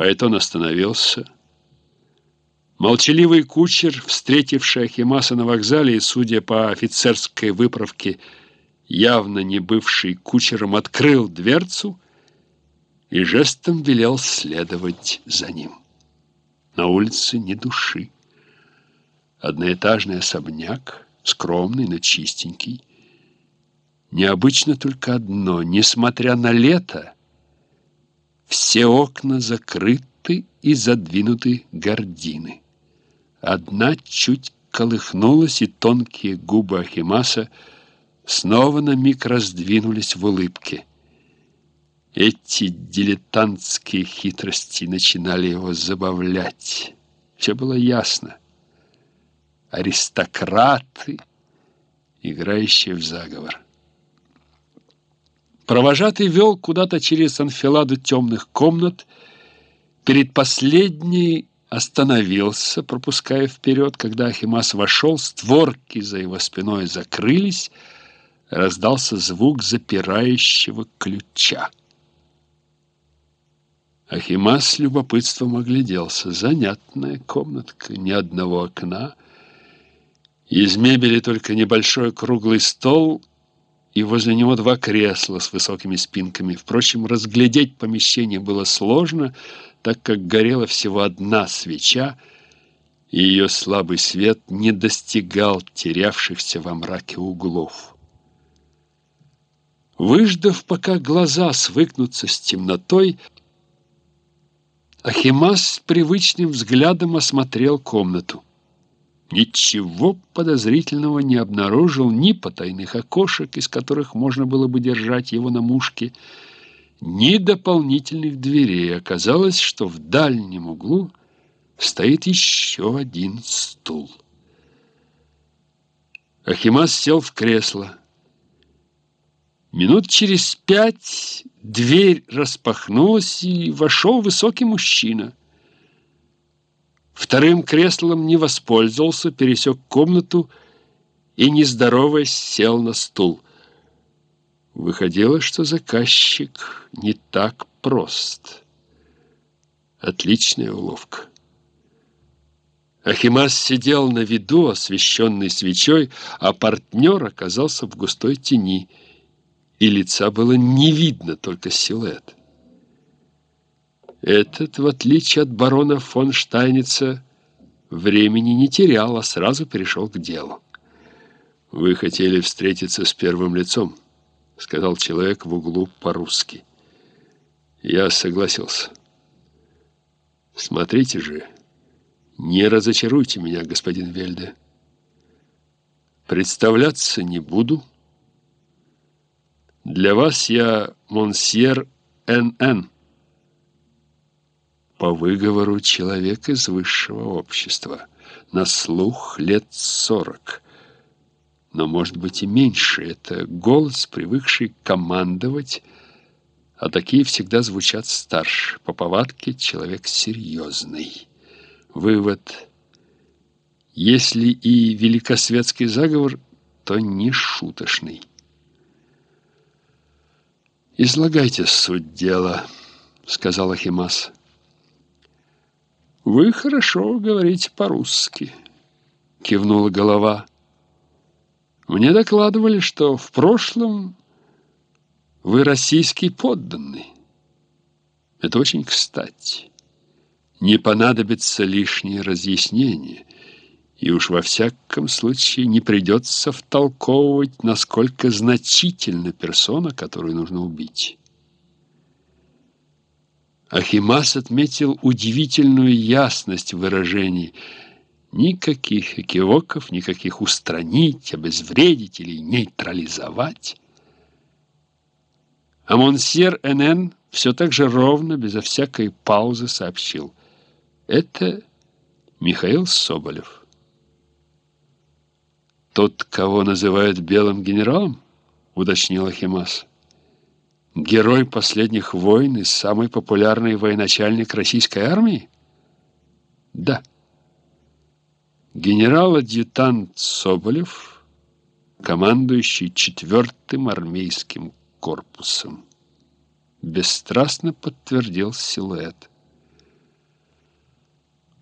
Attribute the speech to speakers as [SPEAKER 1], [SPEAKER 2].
[SPEAKER 1] Фаэтон остановился. Молчаливый кучер, встретивший Ахимаса на вокзале и, судя по офицерской выправке, явно не бывший кучером, открыл дверцу и жестом велел следовать за ним. На улице ни души. Одноэтажный особняк, скромный, но чистенький. Необычно только одно, несмотря на лето, все окна закрыты и задвинуты гардины. Одна чуть колыхнулась, и тонкие губы Ахимаса снова на миг раздвинулись в улыбке. Эти дилетантские хитрости начинали его забавлять. Все было ясно. Аристократы, играющие в заговор. Провожатый вел куда-то через анфиладу темных комнат. Перед последней остановился, пропуская вперед. Когда Ахимас вошел, створки за его спиной закрылись, раздался звук запирающего ключа. Ахимас с любопытством огляделся. Занятная комнатка, ни одного окна. Из мебели только небольшой круглый стол и возле него два кресла с высокими спинками. Впрочем, разглядеть помещение было сложно, так как горела всего одна свеча, и ее слабый свет не достигал терявшихся во мраке углов. Выждав, пока глаза свыкнутся с темнотой, Ахимас с привычным взглядом осмотрел комнату ничего подозрительного не обнаружил ни потайных окошек, из которых можно было бы держать его на мушке, ни дополнительных дверей. Оказалось, что в дальнем углу стоит еще один стул. Ахимас сел в кресло. Минут через пять дверь распахнулась, и вошел высокий мужчина. Вторым креслом не воспользовался, пересек комнату и, не сел на стул. Выходило, что заказчик не так прост. Отличная уловка. Ахимас сидел на виду, освещенный свечой, а партнер оказался в густой тени, и лица было не видно, только силуэт. Этот, в отличие от барона фон Штайница, времени не терял, а сразу перешел к делу. «Вы хотели встретиться с первым лицом», — сказал человек в углу по-русски. Я согласился. «Смотрите же, не разочаруйте меня, господин Вельде. Представляться не буду. Для вас я монсьер Н.Н., по выговору человек из высшего общества, на слух лет сорок, но, может быть, и меньше. Это голос, привыкший командовать, а такие всегда звучат старше. По повадке человек серьезный. Вывод. Если и великосветский заговор, то не шуточный. «Излагайте суть дела», — сказал Ахимас. «Вы хорошо говорите по-русски», — кивнула голова. «Мне докладывали, что в прошлом вы российский подданный. Это очень кстати. Не понадобится лишнее разъяснение, и уж во всяком случае не придется втолковывать, насколько значительна персона, которую нужно убить». Ахимас отметил удивительную ясность выражений. Никаких экивоков, никаких устранить, обезвредить или нейтрализовать. А монсьер НН все так же ровно, безо всякой паузы сообщил. Это Михаил Соболев. Тот, кого называют белым генералом, уточнил Ахимас герой последних войн и самый популярный военачальник российской армии? Да. Генерал-адъютант Соболев, командующий четвертым армейским корпусом, бесстрастно подтвердил силуэт.